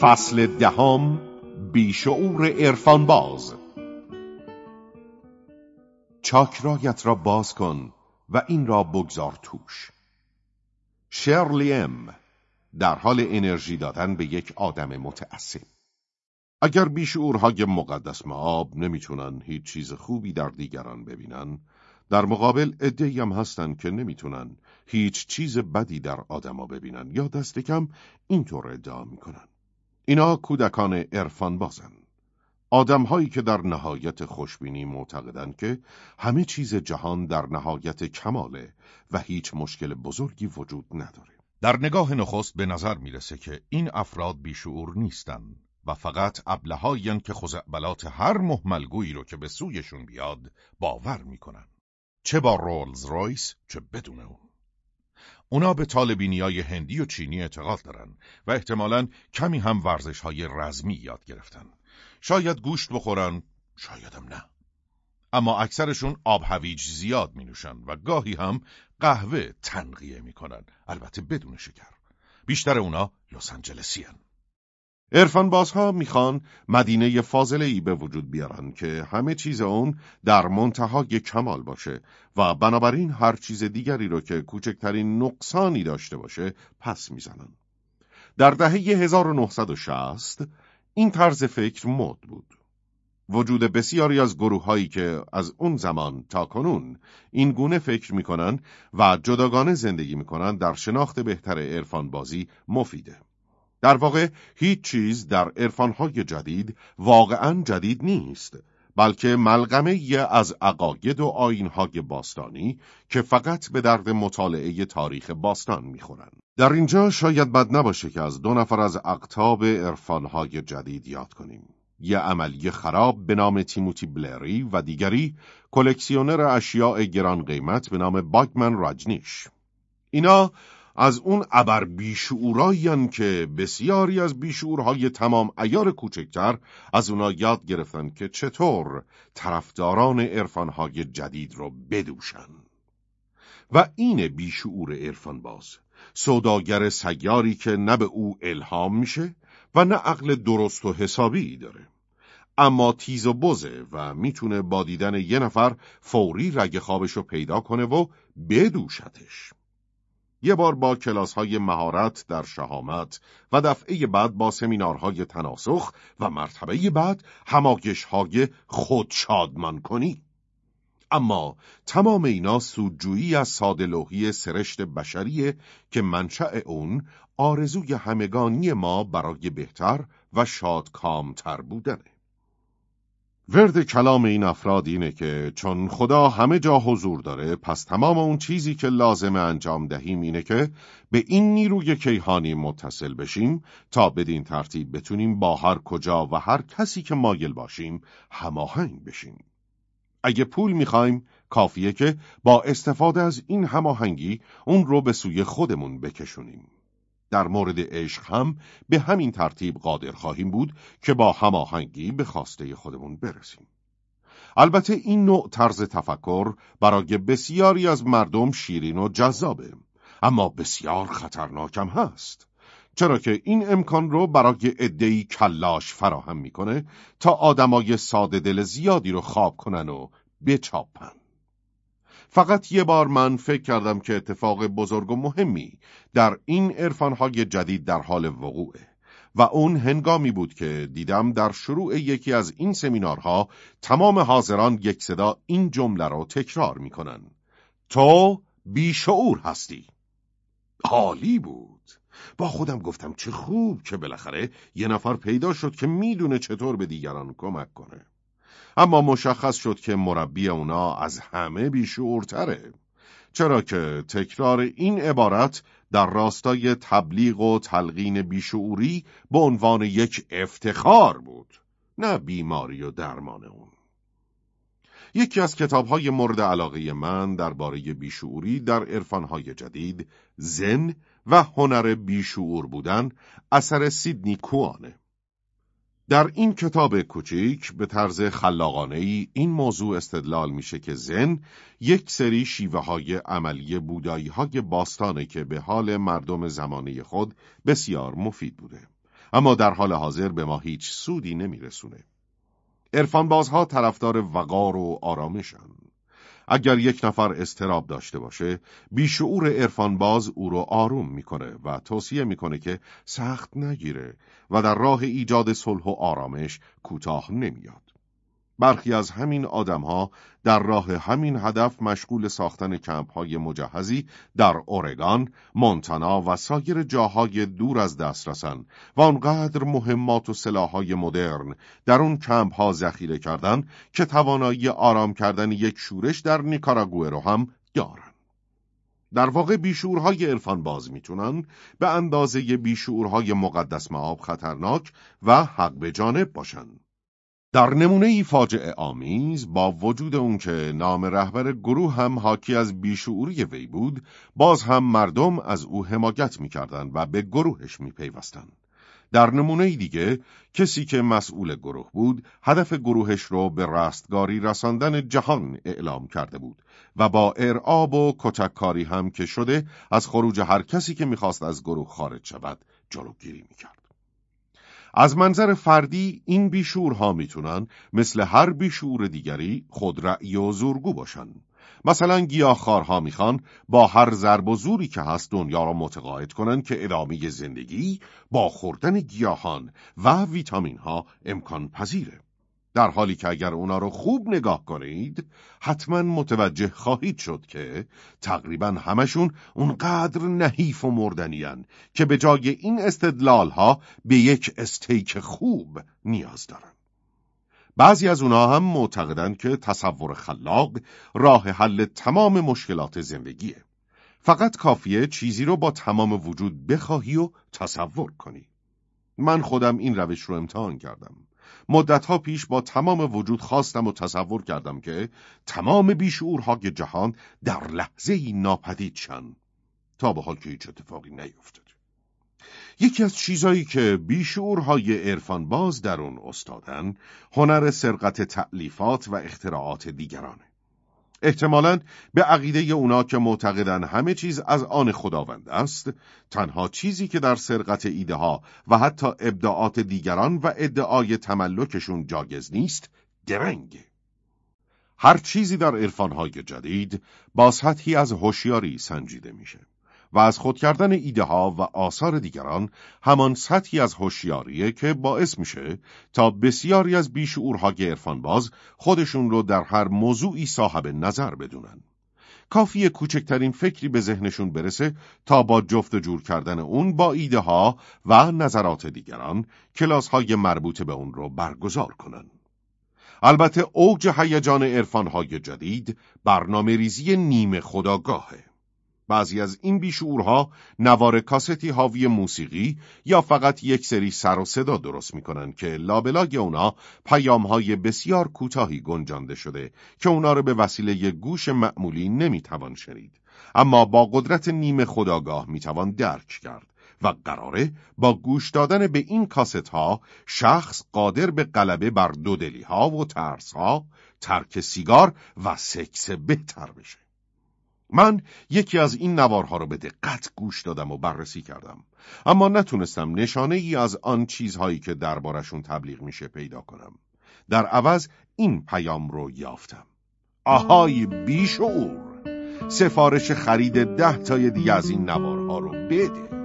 فصل دهم بیشعور عرفان باز. چاکرایت را باز کن و این را بگذار توش. شرلی ام در حال انرژی دادن به یک آدم متعصب. اگر بیشعورهای مقدس معاب نمی‌تونن هیچ چیز خوبی در دیگران ببینن در مقابل ادهی هم هستن که نمی‌تونن هیچ چیز بدی در آدما ببینن یا دست کم اینطور ادعا می‌کنن. اینا کودکان عرفان بازن آدمهایی که در نهایت خوشبینی معتقدند که همه چیز جهان در نهایت کماله و هیچ مشکل بزرگی وجود نداره. در نگاه نخست به نظر می‌رسه که این افراد بیشعور نیستن و فقط ابلهایین که خزعبلات هر محملگویی رو که به سویشون بیاد باور می‌کنن. چه با رولز رویس چه بدون اون. اونا به طالبینی های هندی و چینی اعتقاد دارن و احتمالا کمی هم ورزش های رزمی یاد گرفتن. شاید گوشت بخورن شایدم نه. اما اکثرشون آب هویج زیاد می نوشن و گاهی هم قهوه تنقیه می کنن. البته بدون شکر. بیشتر اونا لس عرفان بازها می‌خوان مدینه فاضله ای به وجود بیارن که همه چیز اون در منتهای کمال باشه و بنابراین هر چیز دیگری رو که کوچکترین نقصانی داشته باشه پس می‌زنن. در دهه 1960 این طرز فکر مد بود. وجود بسیاری از گروه هایی که از اون زمان تا کنون این گونه فکر می‌کنن و جداگانه زندگی می‌کنن در شناخت بهتر عرفان بازی مفیده. در واقع هیچ چیز در عرفانهای جدید واقعا جدید نیست بلکه ملغمه از عقاید و آینهای باستانی که فقط به درد مطالعه تاریخ باستان می‌خورند. در اینجا شاید بد نباشه که از دو نفر از اقتاب عرفانهای جدید یاد کنیم. یه عملی خراب به نام تیموتی بلری و دیگری کلکسیونر اشیاء گران قیمت به نام باگمن راجنیش. اینا از اون ابر بیشعورایین که بسیاری از بیشعورهای تمام ایار کوچکتر از اونا یاد گرفتن که چطور طرفداران عرفانهای جدید رو بدوشن. و این بیشعور عرفان باز سوداگر سیاری که نه به او الهام میشه و نه عقل درست و حسابی داره. اما تیز و بزه و می‌تونه با دیدن یه نفر فوری رگ خوابش رو پیدا کنه و بدوشتش. یه بار با کلاس های مهارت در شهامت و دفعه بعد با سمینارهای تناسخ و مرتبه بعد هماگش های خود شادمان کنی. اما تمام اینا سودجویی از سادلوهی سرشت بشریه که منشأ اون آرزوی همگانی ما برای بهتر و شادکامتر بودنه. ورد کلام این افراد اینه که چون خدا همه جا حضور داره پس تمام اون چیزی که لازم انجام دهیم اینه که به این نیروی کیهانی متصل بشیم تا بدین ترتیب بتونیم با هر کجا و هر کسی که مایل باشیم هماهنگ بشیم. اگه پول می‌خوایم کافیه که با استفاده از این هماهنگی اون رو به سوی خودمون بکشونیم. در مورد عشق هم به همین ترتیب قادر خواهیم بود که با هماهنگی به خواسته خودمون برسیم. البته این نوع طرز تفکر برای بسیاری از مردم شیرین و جذابه اما بسیار خطرناکم هست چرا که این امکان رو برای ادهی کلاش فراهم می‌کنه تا آدمای ساده دل زیادی رو خواب کنن و بچاپن فقط یه بار من فکر کردم که اتفاق بزرگ و مهمی در این عرفانهای جدید در حال وقوعه و اون هنگامی بود که دیدم در شروع یکی از این سمینارها تمام حاضران یک صدا این جمله را تکرار می‌کنن. تو بیشعور هستی. عالی بود. با خودم گفتم چه خوب که بالاخره یه نفر پیدا شد که می‌دونه چطور به دیگران کمک کنه. اما مشخص شد که مربی اونا از همه بیشعورتره. چرا که تکرار این عبارت در راستای تبلیغ و تلقین بیشعوری به عنوان یک افتخار بود نه بیماری و درمان اون. یکی از کتابهای مورد علاقه من درباره بیشعوری در عرفانهای جدید زن و هنر بیشعور بودن اثر سیدنی کوانه. در این کتاب کوچیک به طرز خلاقانه ای این موضوع استدلال میشه که زن یک سری شیوه های عملی بودایی های باستانه که به حال مردم زمانه خود بسیار مفید بوده اما در حال حاضر به ما هیچ سودی نمیرسونه. عرفان بازها طرفدار وقار و آرامشن. اگر یک نفر استراب داشته باشه، بیشعور عرفان باز او رو آروم می‌کنه و توصیه می‌کنه که سخت نگیره و در راه ایجاد صلح و آرامش کوتاه نمیاد. برخی از همین آدمها در راه همین هدف مشغول ساختن کمپ های مجهزی در اورگان، مونتانا و سایر جاهای دور از دسترسن و آنقدر مهمات و سلاحهای مدرن در اون کمپ ها ذخیره کردن که توانایی آرام کردن یک شورش در نیکاراگوه رو هم دارن. در واقع بیشورهای عرفان باز می‌تونن به اندازه بیشورهای مقدس معاب خطرناک و حق به جانب باشن. در نمونه ای فاجعه آمیز با وجود اون که نام رهبر گروه هم حاکی از بیشعوری وی بود باز هم مردم از او حمایت می‌کردند و به گروهش میپیوستند. در نمونه دیگه کسی که مسئول گروه بود هدف گروهش رو به رستگاری رساندن جهان اعلام کرده بود و با ارعاب و کتککاری هم که شده از خروج هر کسی که می‌خواست از گروه خارج شود جلوگیری می‌کرد. از منظر فردی این بیشورها می‌تونن مثل هر بیشور دیگری خودرأی و زورگو باشن. مثلا گیاهخوارها می‌خوان با هر ضرب و زوری که هست دنیا را متقاعد کنن که ادامه زندگی با خوردن گیاهان و ویتامین ها امکان پذیره. در حالی که اگر اونا رو خوب نگاه کنید حتما متوجه خواهید شد که تقریبا همشون اونقدر نحیف و مردنیان که به جای این استدلال ها به یک استیک خوب نیاز دارن. بعضی از اونا هم معتقدند که تصور خلاق راه حل تمام مشکلات زندگیه. فقط کافیه چیزی رو با تمام وجود بخواهی و تصور کنی. من خودم این روش رو امتحان کردم. مدتها پیش با تمام وجود خواستم و تصور کردم که تمام بیشعورهای جهان در لحظه ای ناپدید شن. تا به حال که هیچ اتفاقی نیفتد یکی از چیزایی که بیشعورهای عرفان باز در اون استادن هنر سرقت تعلیفات و اختراعات دیگرانه. احتمالا به عقیده اونا که معتقدن همه چیز از آن خداوند است تنها چیزی که در سرقت ایده ها و حتی ابداعات دیگران و ادعای تملکشون جاگز نیست درنگه هر چیزی در عرفانهای جدید با سطحی از هوشیاری سنجیده میشه. و از خود کردن ایده ها و آثار دیگران همان سطحی از هوشیاریه که باعث میشه تا بسیاری از بیشعورهای باز خودشون رو در هر موضوعی صاحب نظر بدونن. کافی کوچکترین فکری به ذهنشون برسه تا با جفت جور کردن اون با ایده ها و نظرات دیگران کلاس های مربوط به اون رو برگزار کنن. البته اوج هیجان عرفانهای جدید برنامه ریزی نیمه خداگاهه. بعضی از این بیشعورها نوار کاستی حاوی موسیقی یا فقط یک سری سر و صدا درست می‌کنن که لابلای اونا پیامهای بسیار کوتاهی گنجانده شده که اونا رو به وسیله گوش معمولی نمی‌توان شنید. اما با قدرت نیمه خداگاه می‌توان درک کرد و قراره با گوش دادن به این کاست ها شخص قادر به غلبه بر دودلی ها و ترس ها ترک سیگار و سکس بهتر بشه. من یکی از این نوارها رو به دقت گوش دادم و بررسی کردم. اما نتونستم نشانه ای از آن چیزهایی که دربارشون تبلیغ میشه پیدا کنم. در عوض این پیام رو یافتم. آهای بیشعور! سفارش خرید ده تای دیگه از این نوارها رو بده!